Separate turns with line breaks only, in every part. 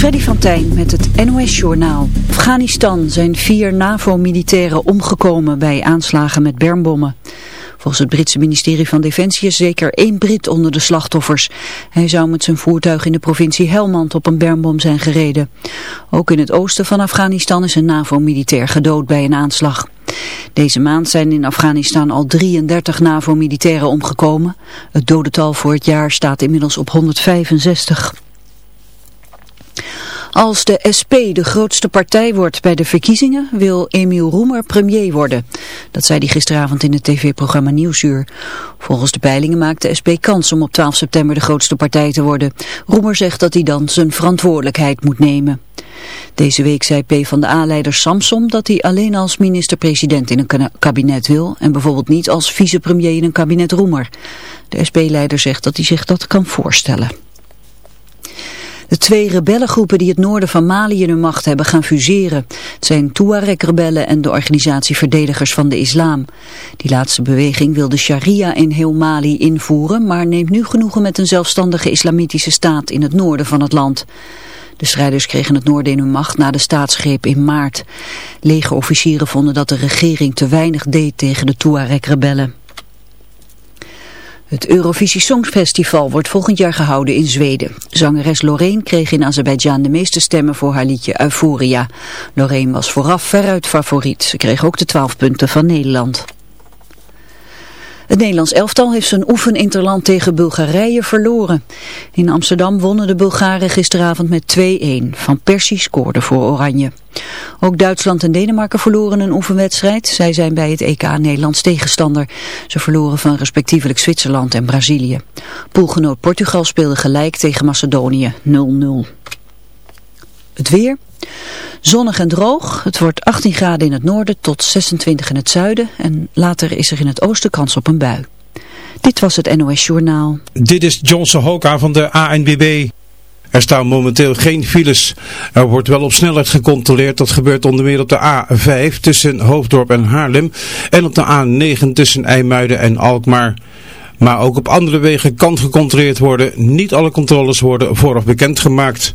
Freddy van Tijn met het NOS-journaal. Afghanistan zijn vier NAVO-militairen omgekomen bij aanslagen met bermbommen. Volgens het Britse ministerie van Defensie is zeker één Brit onder de slachtoffers. Hij zou met zijn voertuig in de provincie Helmand op een bermbom zijn gereden. Ook in het oosten van Afghanistan is een NAVO-militair gedood bij een aanslag. Deze maand zijn in Afghanistan al 33 NAVO-militairen omgekomen. Het dodental voor het jaar staat inmiddels op 165. Als de SP de grootste partij wordt bij de verkiezingen, wil Emiel Roemer premier worden. Dat zei hij gisteravond in het tv-programma Nieuwsuur. Volgens de peilingen maakt de SP kans om op 12 september de grootste partij te worden. Roemer zegt dat hij dan zijn verantwoordelijkheid moet nemen. Deze week zei P van de A-leider Samsom dat hij alleen als minister-president in een kabinet wil en bijvoorbeeld niet als vicepremier in een kabinet Roemer. De SP-leider zegt dat hij zich dat kan voorstellen. De twee rebellengroepen die het noorden van Mali in hun macht hebben gaan fuseren. Het zijn Tuareg-rebellen en de organisatie Verdedigers van de Islam. Die laatste beweging wil de sharia in heel Mali invoeren, maar neemt nu genoegen met een zelfstandige islamitische staat in het noorden van het land. De strijders kregen het noorden in hun macht na de staatsgreep in maart. Legerofficieren vonden dat de regering te weinig deed tegen de Tuareg-rebellen. Het Eurovisie Songfestival wordt volgend jaar gehouden in Zweden. Zangeres Loreen kreeg in Azerbeidzjan de meeste stemmen voor haar liedje Euphoria. Loreen was vooraf veruit favoriet. Ze kreeg ook de 12 punten van Nederland. Het Nederlands elftal heeft zijn oefeninterland tegen Bulgarije verloren. In Amsterdam wonnen de Bulgaren gisteravond met 2-1. Van Persie scoorde voor Oranje. Ook Duitsland en Denemarken verloren een oefenwedstrijd. Zij zijn bij het EK Nederlands tegenstander. Ze verloren van respectievelijk Zwitserland en Brazilië. Poolgenoot Portugal speelde gelijk tegen Macedonië 0-0. Het weer... Zonnig en droog. Het wordt 18 graden in het noorden tot 26 in het zuiden. En later is er in het oosten kans op een bui. Dit was het NOS Journaal.
Dit is Johnson Hoka van de ANBB. Er staan momenteel geen files. Er wordt wel op snelheid gecontroleerd. Dat gebeurt onder meer op de A5 tussen Hoofddorp en Haarlem. En op de A9 tussen IJmuiden en Alkmaar. Maar ook op andere wegen kan gecontroleerd worden. Niet alle controles worden vooraf bekendgemaakt.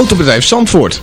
Autobedrijf Zandvoort.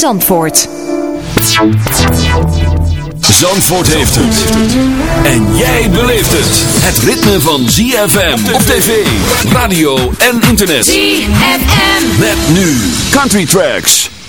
Zandvoort.
Zandvoort heeft het. En jij beleeft het. Het ritme van ZFM op tv, radio en internet.
ZFM.
Met nu Country Tracks.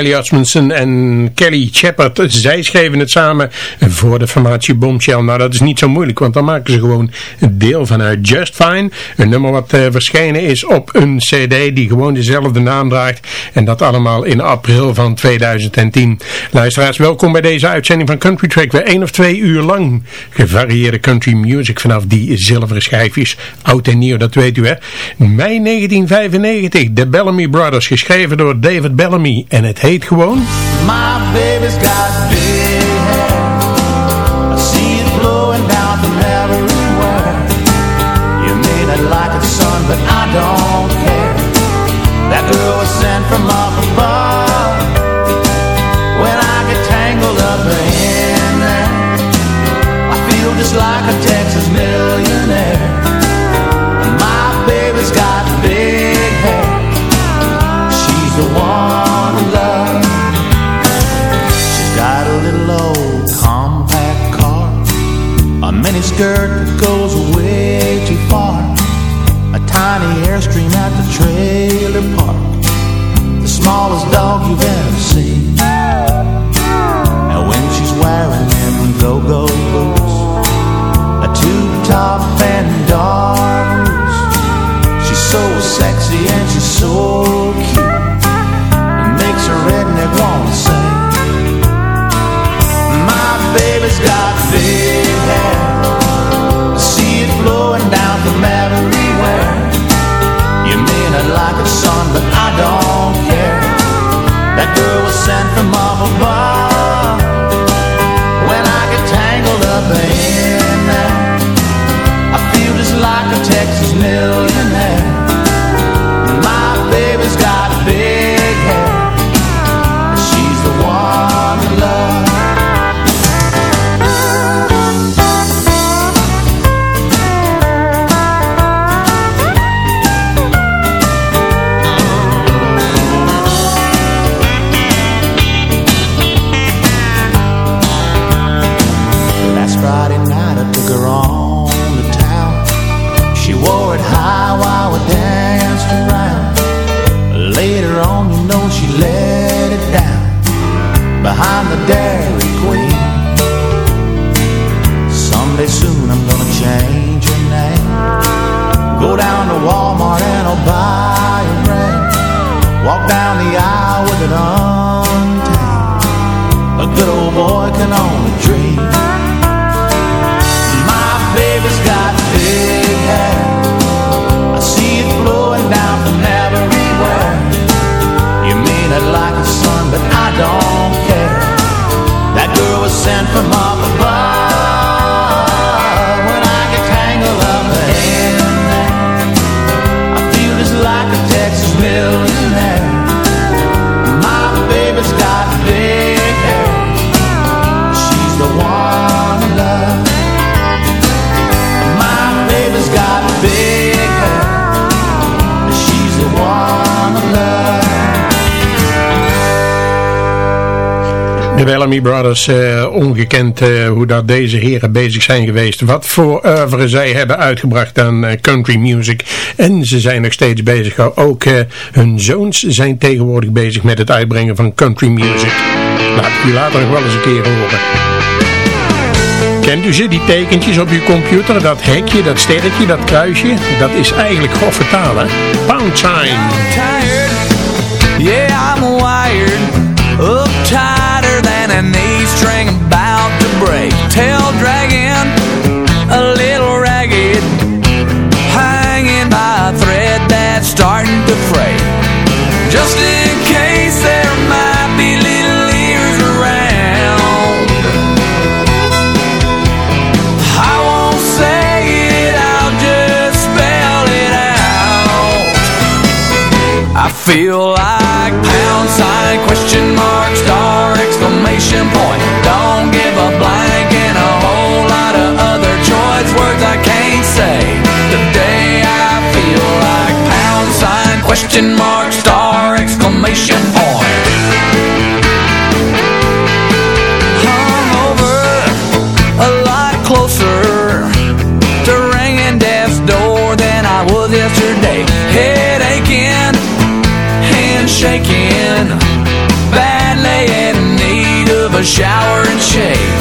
Kelly Osmondson en Kelly Shepard, zij schreven het samen voor de formatie Bombshell. Nou, dat is niet zo moeilijk, want dan maken ze gewoon deel van uit Just Fine. Een nummer wat uh, verschenen is op een cd die gewoon dezelfde naam draagt. En dat allemaal in april van 2010. Luisteraars, welkom bij deze uitzending van Country Track. Weer één of twee uur lang gevarieerde country music vanaf die zilveren schijfjes. Oud en nieuw, dat weet u hè. Mei 1995, The Bellamy Brothers, geschreven door David Bellamy. En het heet gewoon... My baby's got don't care. That girl was sent from up above Texas millionaire know she let it down Behind the Dairy Queen. Someday soon I'm gonna change her name. Go down to Walmart and I'll buy a ring. Walk down the aisle with it untamed. A good old boy can only Bellamy Brothers, uh, ongekend uh, hoe dat deze heren bezig zijn geweest. Wat voor oeuvre zij hebben uitgebracht aan uh, country music. En ze zijn nog steeds bezig. Ook hun zoons zijn tegenwoordig bezig met het uitbrengen van country music. Laat ik u later nog wel eens een keer horen. Kent u ze, die tekentjes op uw computer? Dat hekje, dat sterretje, dat kruisje? Dat is eigenlijk grove taal, hè? Pound sign. Tired. Yeah, I'm wired. Uptight. An A string about to break. Tail dragging, a little ragged, hanging by a thread that's starting to fray. Just in case there might be little ears around. I won't say it, I'll just spell it out. I feel like pound sign question mark star exclamation point. Don't give a blank and a whole lot of other choice words I can't say. Today I feel like pound sign question mark star exclamation point
shower and shave.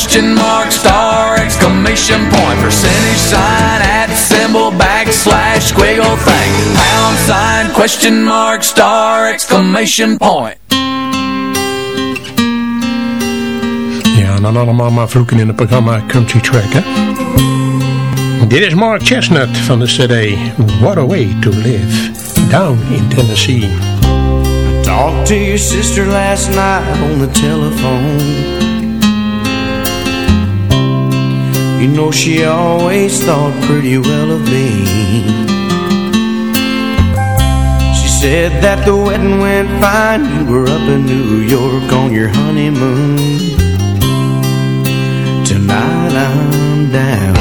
Question mark, star, exclamation point. Percentage sign, at symbol, backslash, squiggle thing. Pound sign, question mark, star, exclamation point.
Yeah, Ja, en dan allemaal maar vloeken in het programma Country Track, hè? Dit is Mark Chestnut van de CD What a Way to Live Down in Tennessee.
I talked to your sister last night on the telephone. You know she always thought pretty well of me. She said that the wedding went fine. You were up in New York on your honeymoon. Tonight I'm down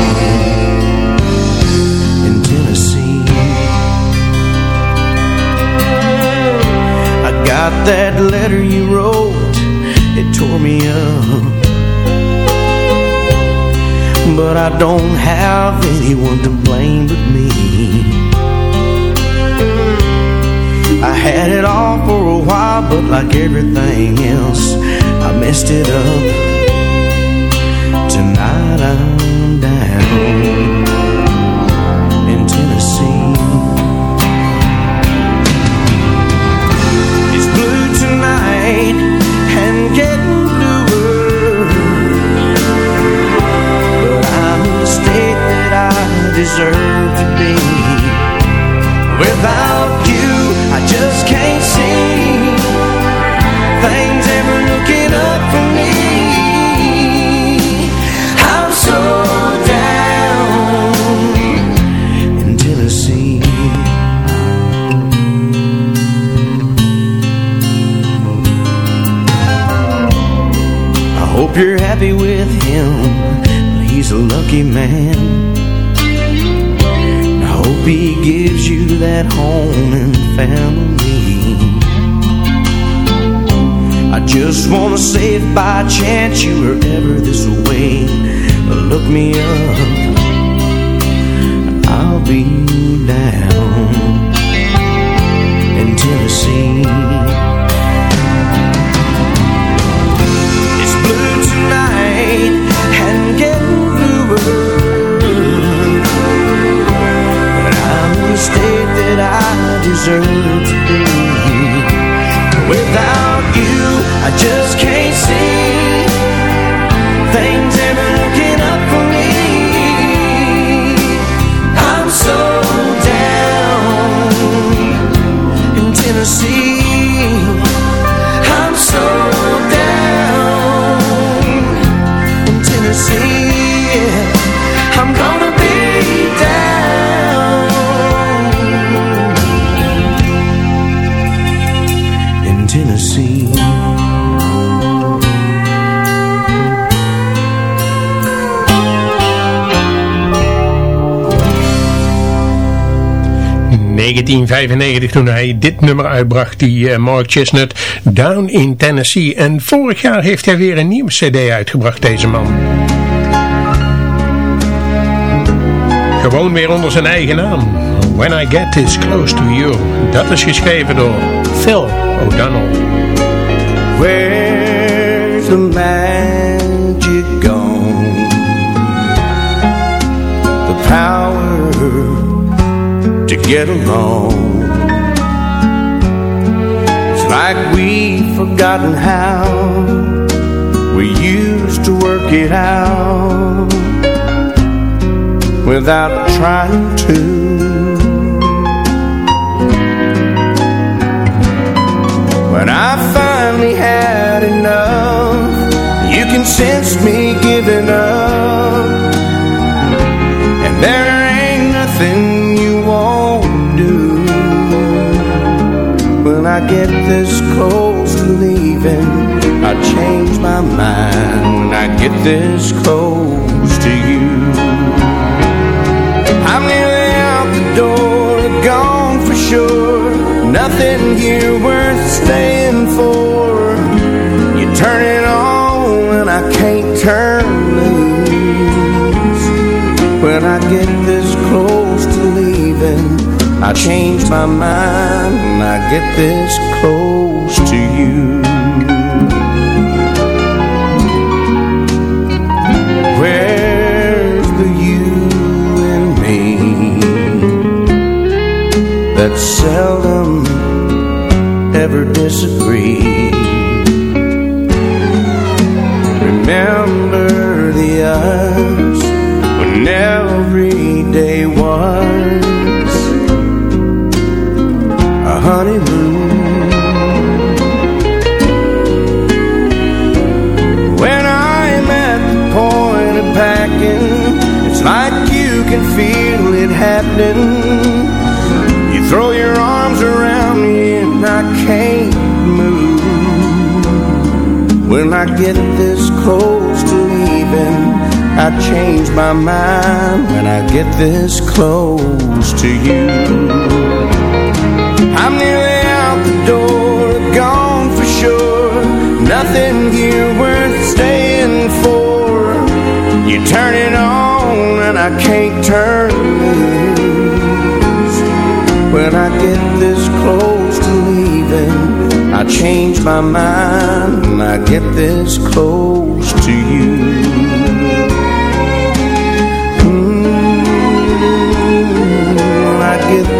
in Tennessee. I got that letter you wrote, it tore me up. But I don't have anyone to blame but me. I had it all for a while, but like everything else, I messed it up. Tonight I'm down deserve to be. Without you, I just can't see things ever looking up for me. I'm so down in Tennessee. I hope you're happy with him. He's a lucky man. That home and family. I just wanna say if by chance you were ever this way, look me up. I'll be down in Tennessee. State that I deserve to be. Without you, I just can't see things ever looking up for me. I'm so down in Tennessee.
1995 toen hij dit nummer uitbracht, die uh, Mark Chestnut, Down in Tennessee. En vorig jaar heeft hij weer een nieuwe cd uitgebracht, deze man. Gewoon weer onder zijn eigen naam. When I Get This Close to You. Dat is geschreven door Phil O'Donnell.
Where's the magic get along. It's like we've forgotten how we used to work it out without trying to. When I finally had enough You can sense me giving up And there I get this close to leaving I change my mind When I get this close to you. I'm nearly out the door, gone for sure. Nothing here worth staying for. You turn it on and I can't turn loose. When I get this close to leaving I change my mind when I get this close to you. Where's the you in me That seldom ever disagree? Remember the us When every day was honeymoon. When I'm at the point of packing It's like you can feel it happening. You throw your arms around me and I can't move. When I get this close to leaving I change my mind when I get this close to you door, gone for sure. Nothing here worth staying for. You turn it on and I can't turn loose. When I get this close to leaving I change my mind when I get this close to you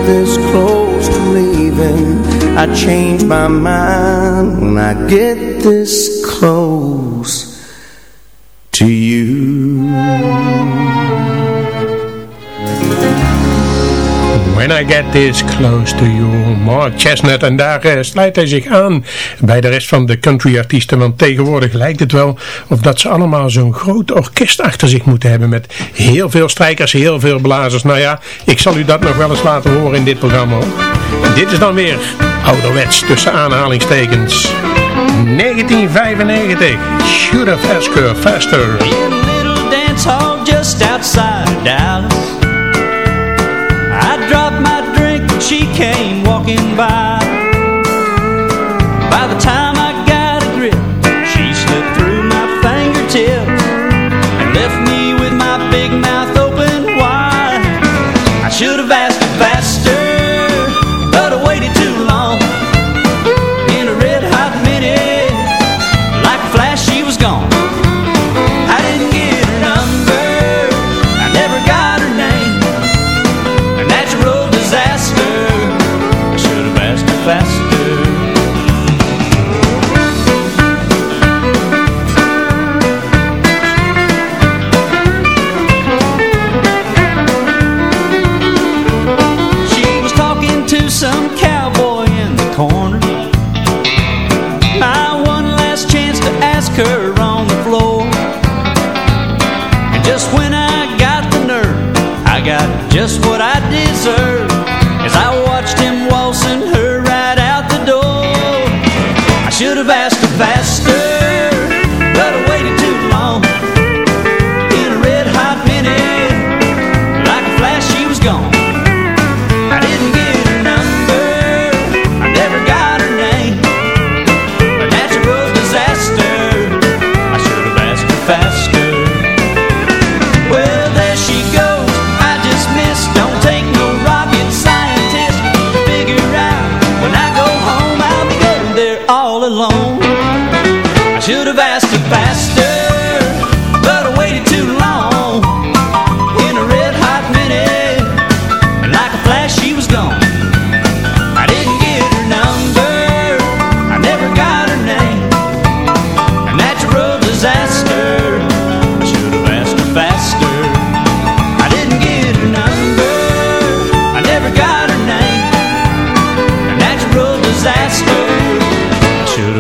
this close to leaving. I change my mind when I get this close
I Get This Close To You, Mark Chestnut. En daar uh, sluit hij zich aan bij de rest van de country-artiesten. Want tegenwoordig lijkt het wel of dat ze allemaal zo'n groot orkest achter zich moeten hebben. Met heel veel strijkers, heel veel blazers. Nou ja, ik zal u dat nog wel eens laten horen in dit programma. Dit is dan weer ouderwets tussen aanhalingstekens. 1995, Shoot a Faster.
In a little dance hall just outside Dallas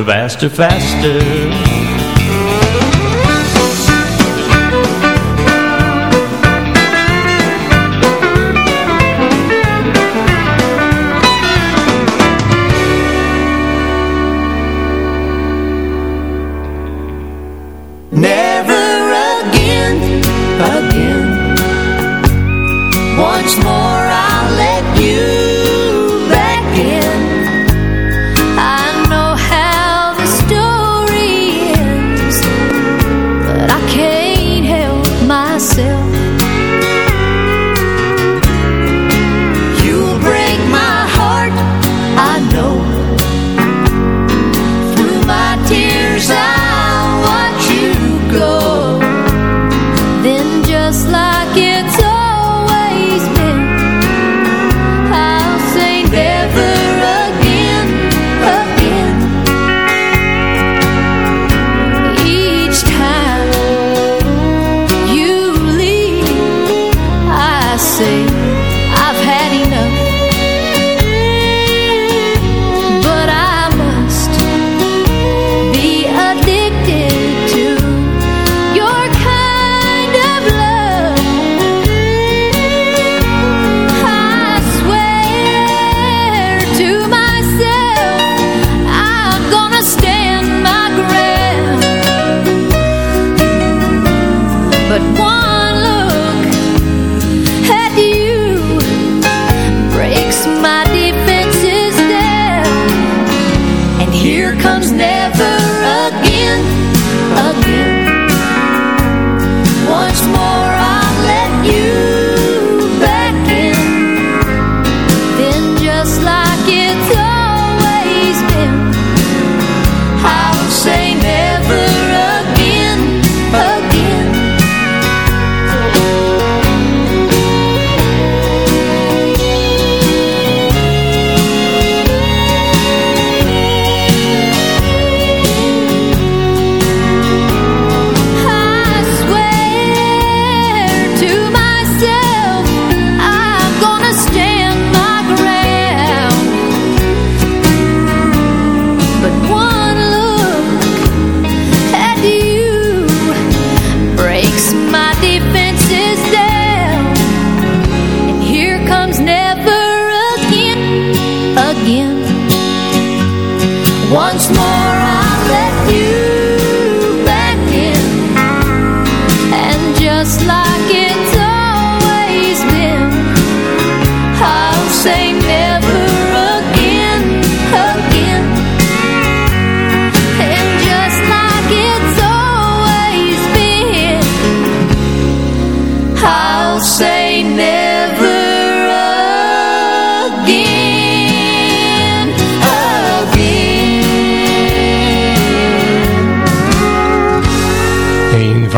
faster, faster.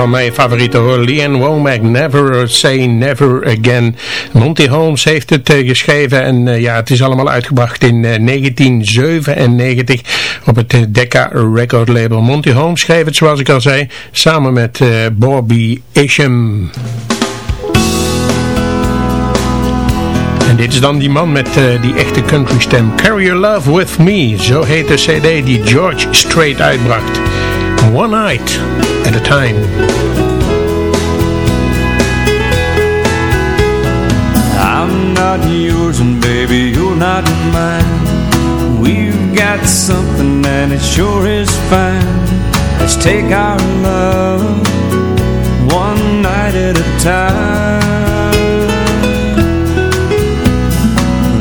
Van mijn favoriete hoor. Leanne Womack, Never Say Never Again. Monty Holmes heeft het uh, geschreven en uh, ja, het is allemaal uitgebracht in uh, eh, 1997 op het Decca record label. Monty Holmes schreef het zoals ik al zei, samen met Bobby Isham. En dit is dan die man met die echte country stem. Carry Your Love With Me. Zo heet de cd die George Strait uitbracht. One night at a time.
I'm not yours and baby you're not mine. We've got something and it sure is fine. Let's take our love one night at a time.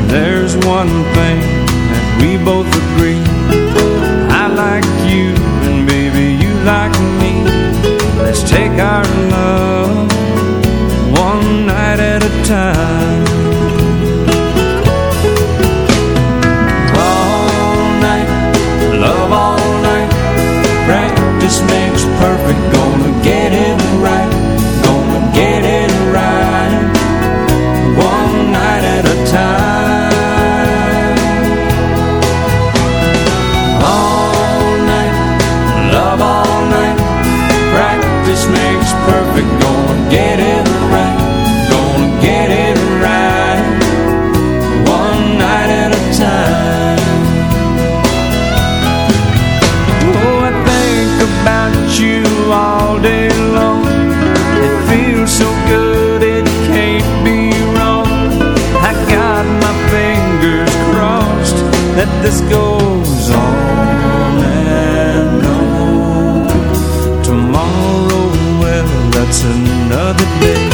There's one thing that we both Let's take our love one night at a time this goes on and on. Tomorrow, well, that's another day.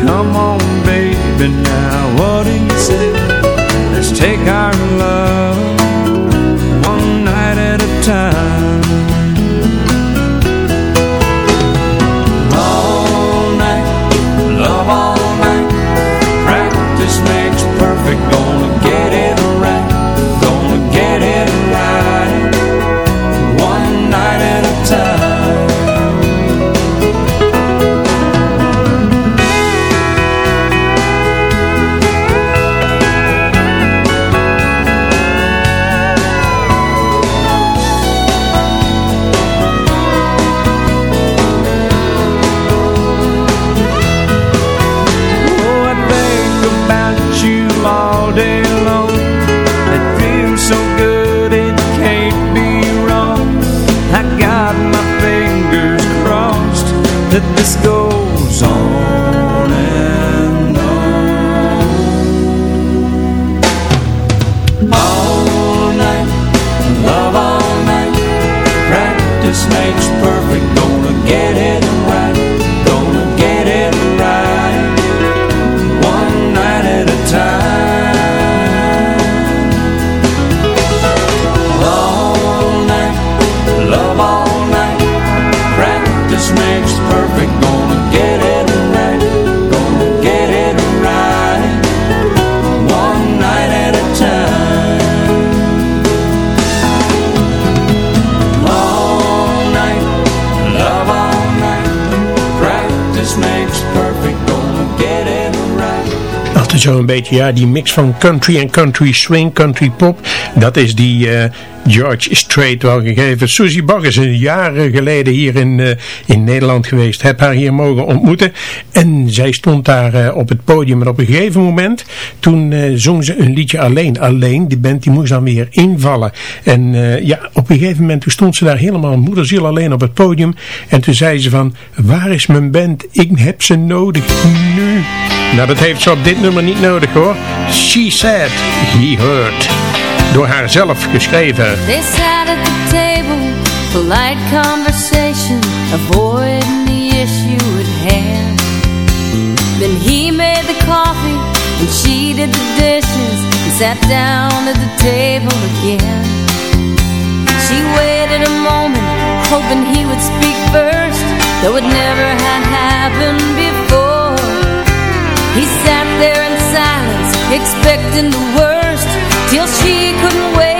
Come on, baby, now what do you say? Let's take our
ja, die mix van country en country swing, country pop. Dat is die eh, George Strait wel gegeven. Susie Bach is een jaren geleden hier in, eh, in Nederland geweest. Heb haar hier mogen ontmoeten. En zij stond daar eh, op het podium. En op een gegeven moment, toen eh, zong ze een liedje alleen. Alleen, die band die moest dan weer invallen. En ja, op een gegeven moment toen stond ze daar helemaal moederziel alleen op het podium. En toen zei ze van, waar is mijn band? Ik heb ze nodig nu. Nou, dat heeft ze op dit nummer niet nodig hoor. She said, he heard. Door haar zelf geschreven.
They sat at the table, polite conversation, avoiding the issue at hand. Then he made the coffee, and she did the dishes, and sat down at the table again. She waited a moment, hoping he would speak first, though it never had happened before. He sat there in silence, expecting the worst, till she couldn't wait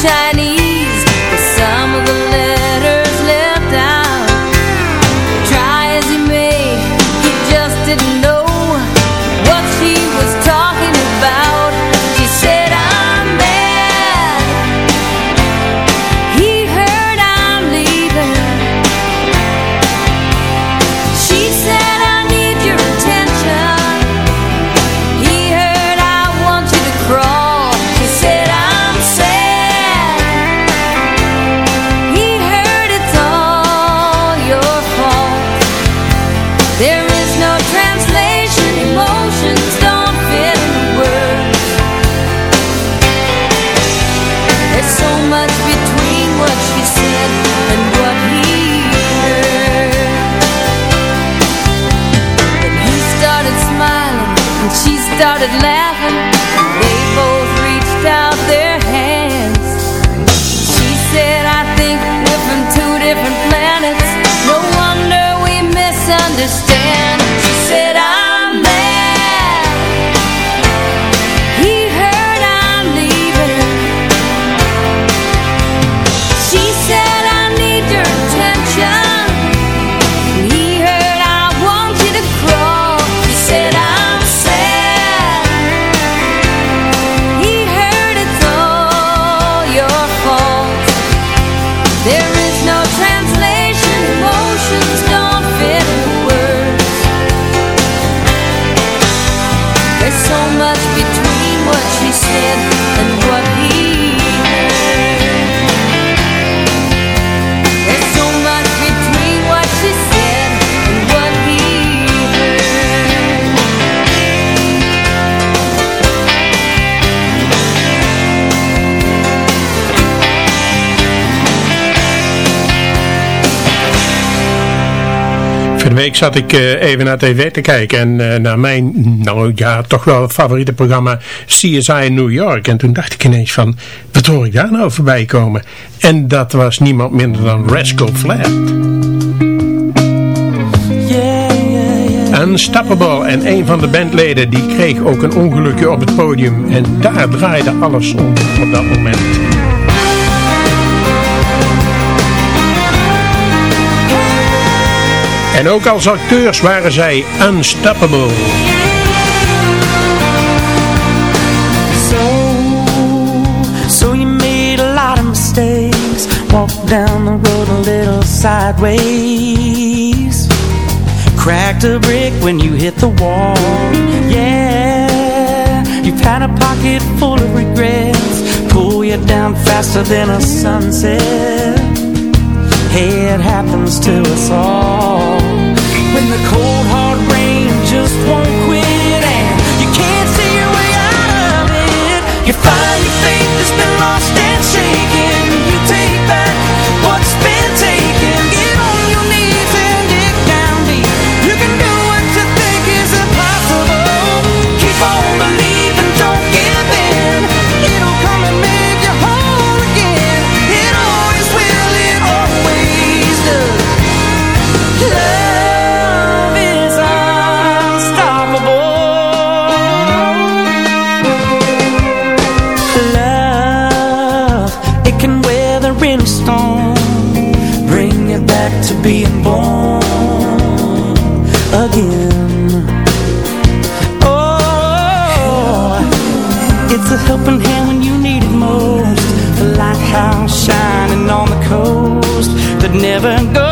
sunshine week zat ik eh, even naar tv te kijken en eh, naar mijn, nou ja, toch wel favoriete programma CSI New York. En toen dacht ik ineens van, wat hoor ik daar nou voorbij komen? En dat was niemand minder dan Rascal Flatts. Unstoppable en een van de bandleden die kreeg ook een ongelukje op het podium en daar draaide alles om op dat moment. En ook als acteurs waren zij unstoppable.
So, so you made a lot of mistakes. Walked down the road a little sideways. Cracked a brick when you hit the wall. Yeah, you've had a pocket full of regrets. Pull you down faster than a sunset. Hey, it happens to us all been lost and shaken. You take back what's been taken to being born again. Oh, it's a helping hand when you need it most. The lighthouse shining on the coast That never goes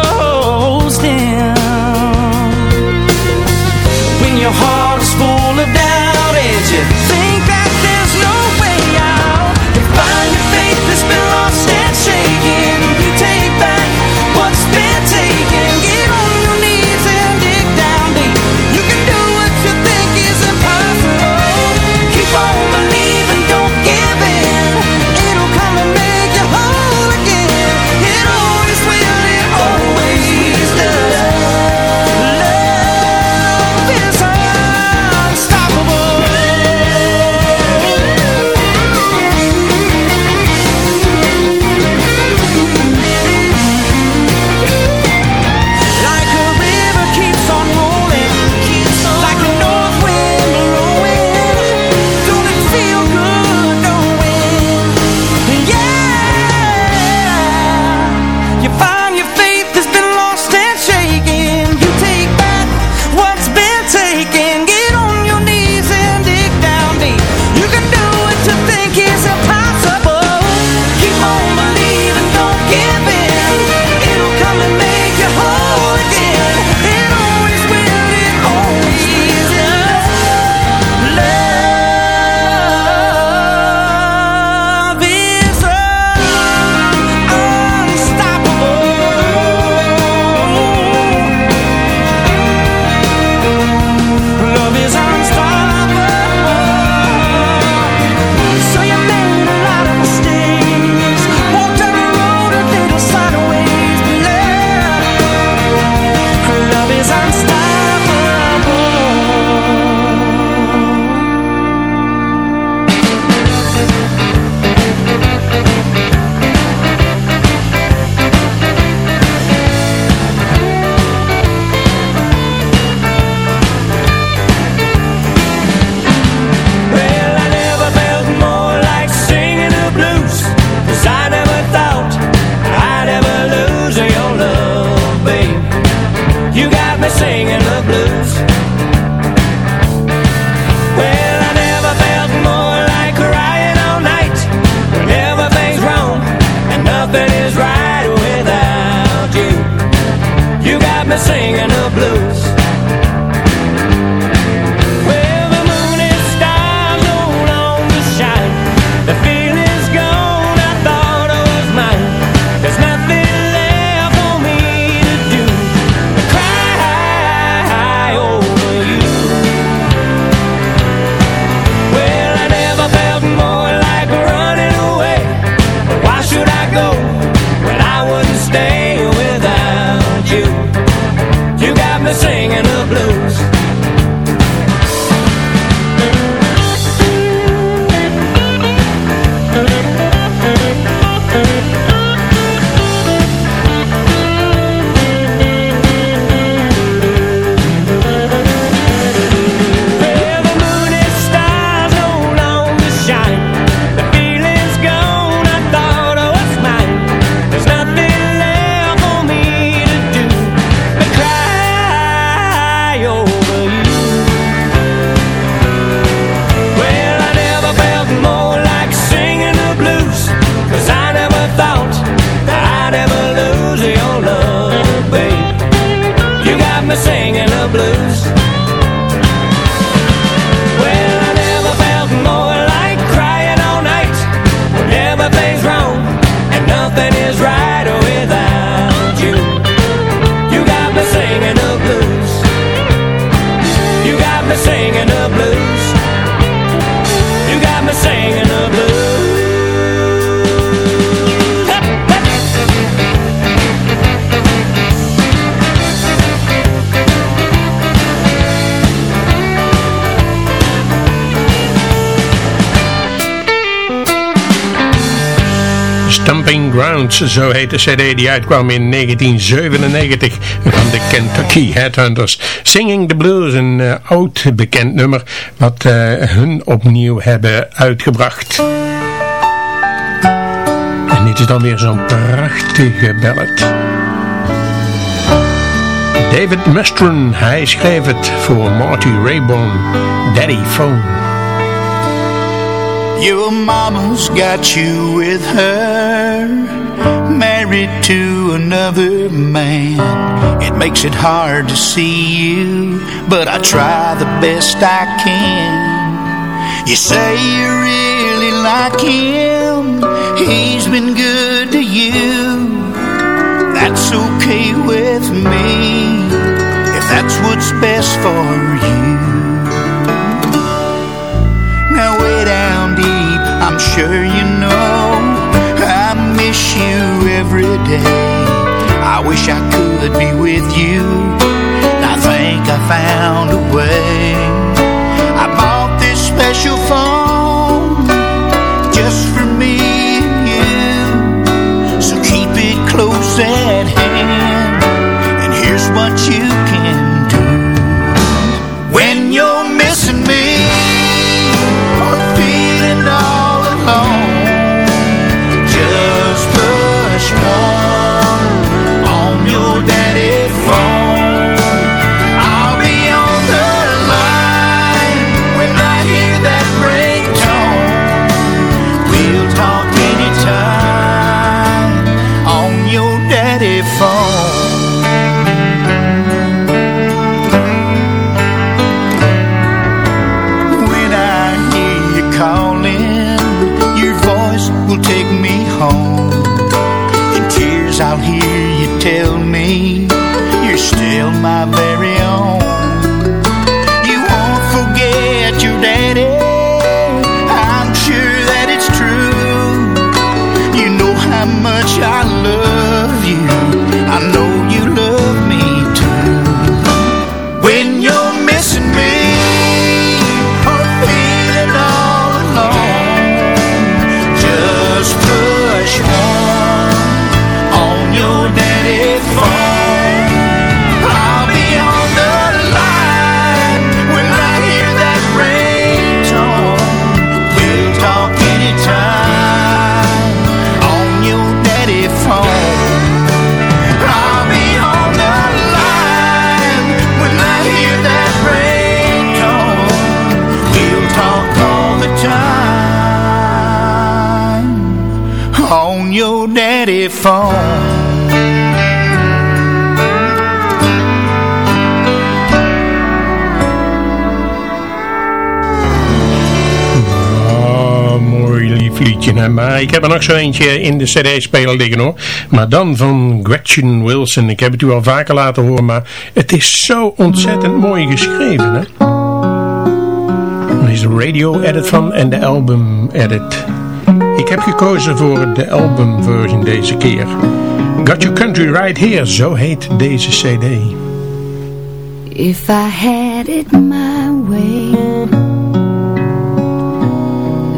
Grounds, zo heet de cd die uitkwam in 1997 van de Kentucky Headhunters. Singing the Blues, een eh, oud bekend nummer wat eh, hun opnieuw hebben uitgebracht. En dit is dan weer zo'n prachtige ballad. David Mustron, hij schreef het voor Marty Rayborn, Daddy Phone.
Your mama's got you with her. Married to another man. It makes it hard to see you But I try the best I can. You say you really like him. He's been good to you. That's okay with me If that's what's best for you I'm sure you know. I miss you every day. I wish I could be with you. I think I found a way phone.
Mooi lief liedje. hè. Maar ik heb er nog zo eentje in de cd-speler liggen hoor. Maar dan van Gretchen Wilson. Ik heb het u al vaker laten horen, maar het is zo ontzettend mooi geschreven. Hè? Er is een radio-edit van en de album-edit. Ik heb gekozen voor de album-version deze keer. Got Your Country Right Here, zo heet deze cd.
If I had it my way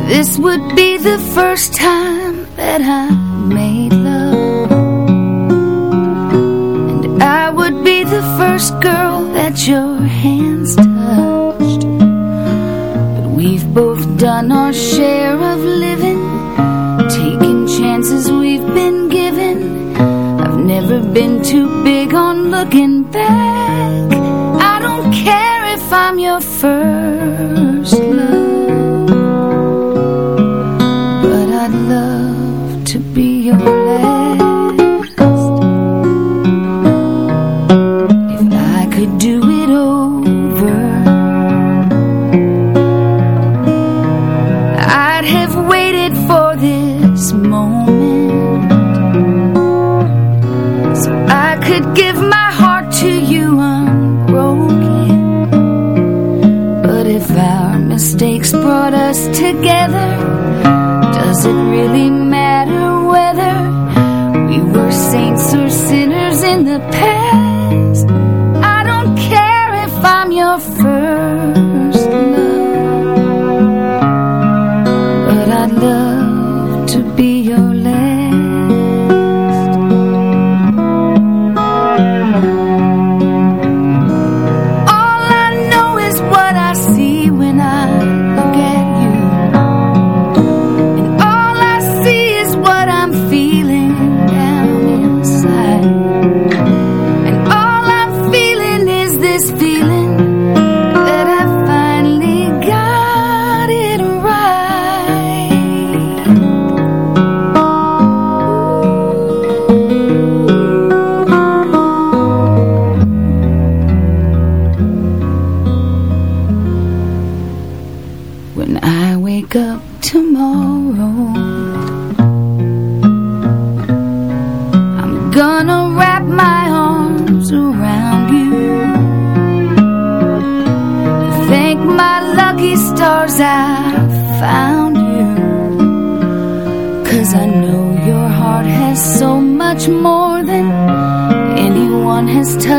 This would be the first time that I made love And I would be the first girl that your hands touched But we've both done our share of living chances we've been given. I've never been too big on looking back. I don't care if I'm your first love But I'd love to be your last mistakes brought us together. Does it really matter whether We were saints or sinners in the past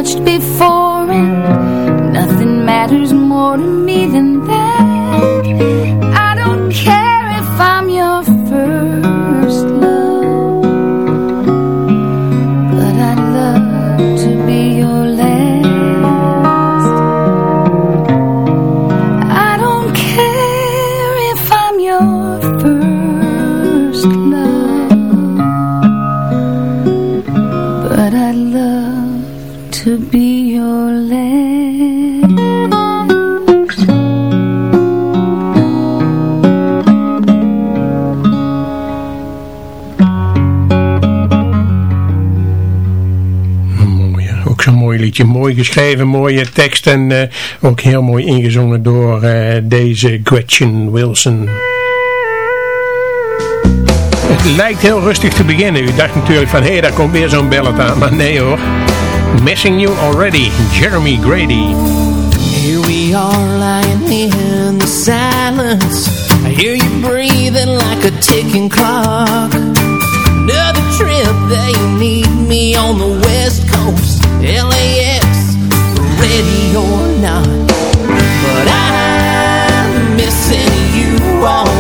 touched before And nothing matters more to me than that. I don't care if I'm your first love But I'd love to be your last. I don't care if I'm your first love to be your last
Mooi, ook zo'n mooi liedje. Mooi geschreven, mooie tekst en eh, ook heel mooi ingezongen door eh, deze Gretchen Wilson. Het lijkt heel rustig te beginnen. U dacht natuurlijk van, hé, daar komt weer zo'n ballet aan. Maar nee hoor. Missing You Already, Jeremy Grady.
Here we are lying in the silence. I hear you breathing like a ticking clock. Another trip, they need me on the west coast. LAX, ready or not. But I'm missing you already.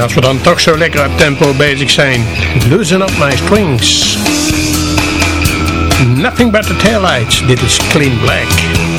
En als we dan toch zo lekker op tempo bezig zijn, loosen up my strings. Nothing but the taillights, dit is Clean Black.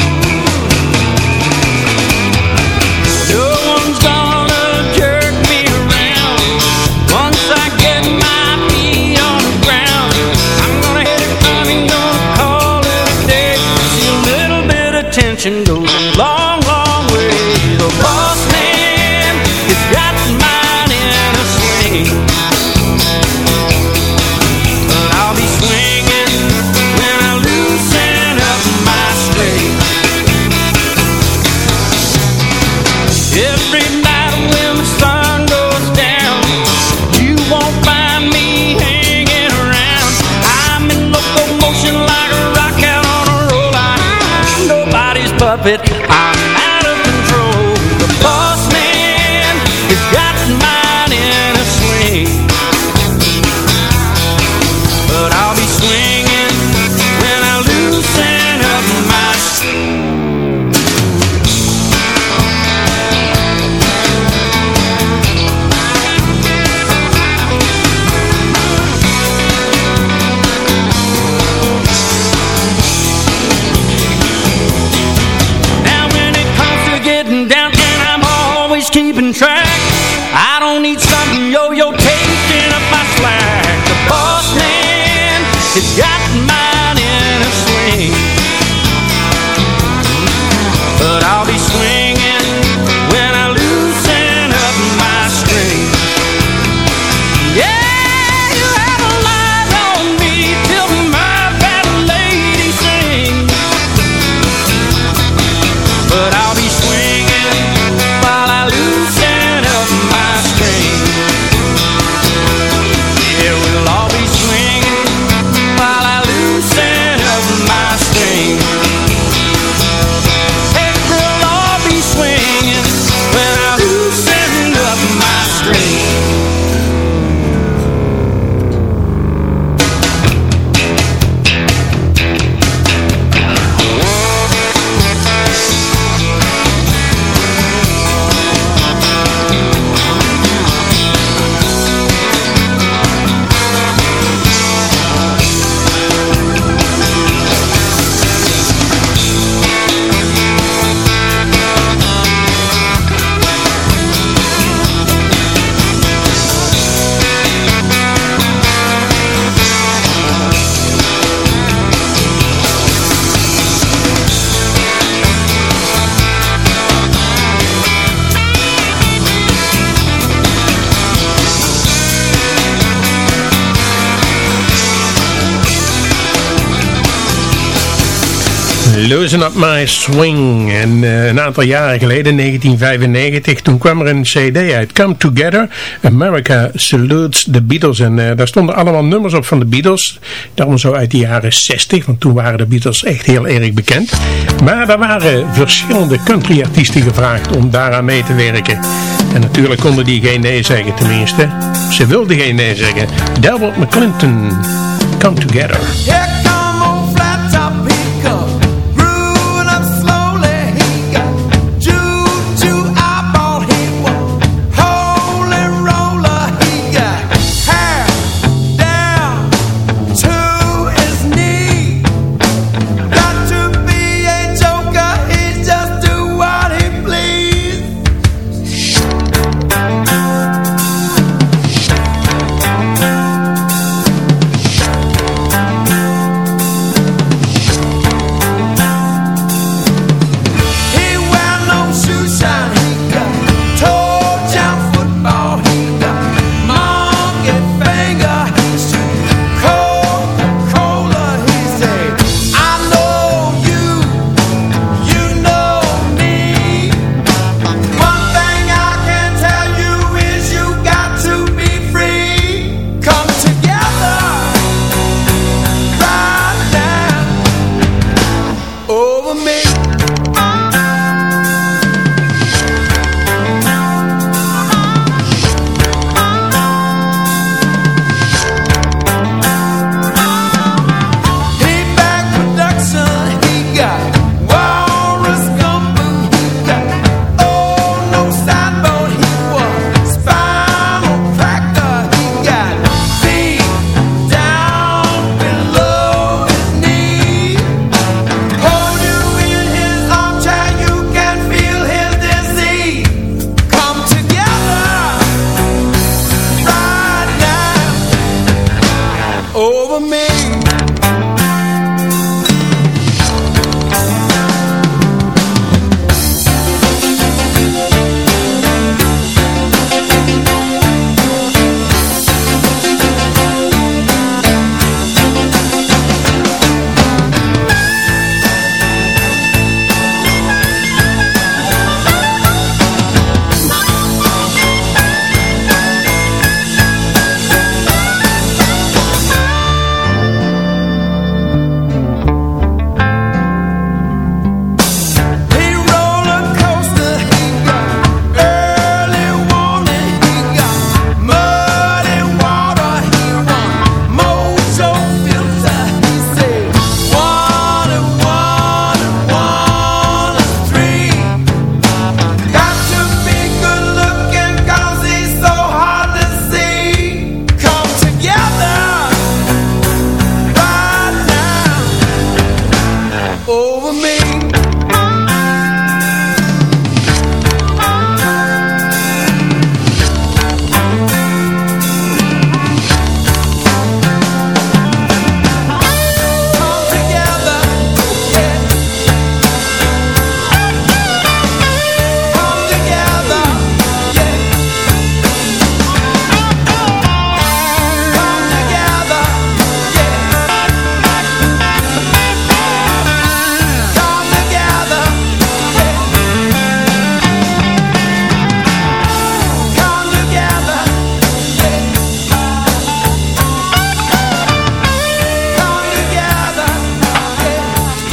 Loosen Up My Swing.
En uh, een aantal jaren geleden, 1995, toen kwam er een cd uit. Come Together, America Salutes the Beatles. En uh, daar stonden allemaal nummers op van de Beatles. Daarom zo uit de jaren 60, want toen waren de Beatles echt heel erg bekend. Maar er waren verschillende countryartiesten gevraagd om daaraan mee te werken. En natuurlijk konden die geen nee zeggen, tenminste. Ze wilden geen nee zeggen. Delbert McClinton, Come Together.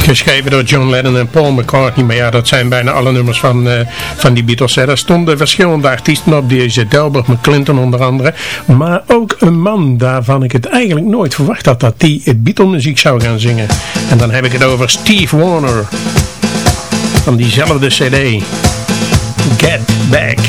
Geschreven door John Lennon en Paul McCartney. Maar ja, dat zijn bijna alle nummers van, uh, van die Beatles. Hè. Daar stonden verschillende artiesten op. Deze Delbert McClinton onder andere. Maar ook een man daarvan ik het eigenlijk nooit verwacht had dat die Beatle muziek zou gaan zingen. En dan heb ik het over Steve Warner. Van diezelfde cd. Get Back.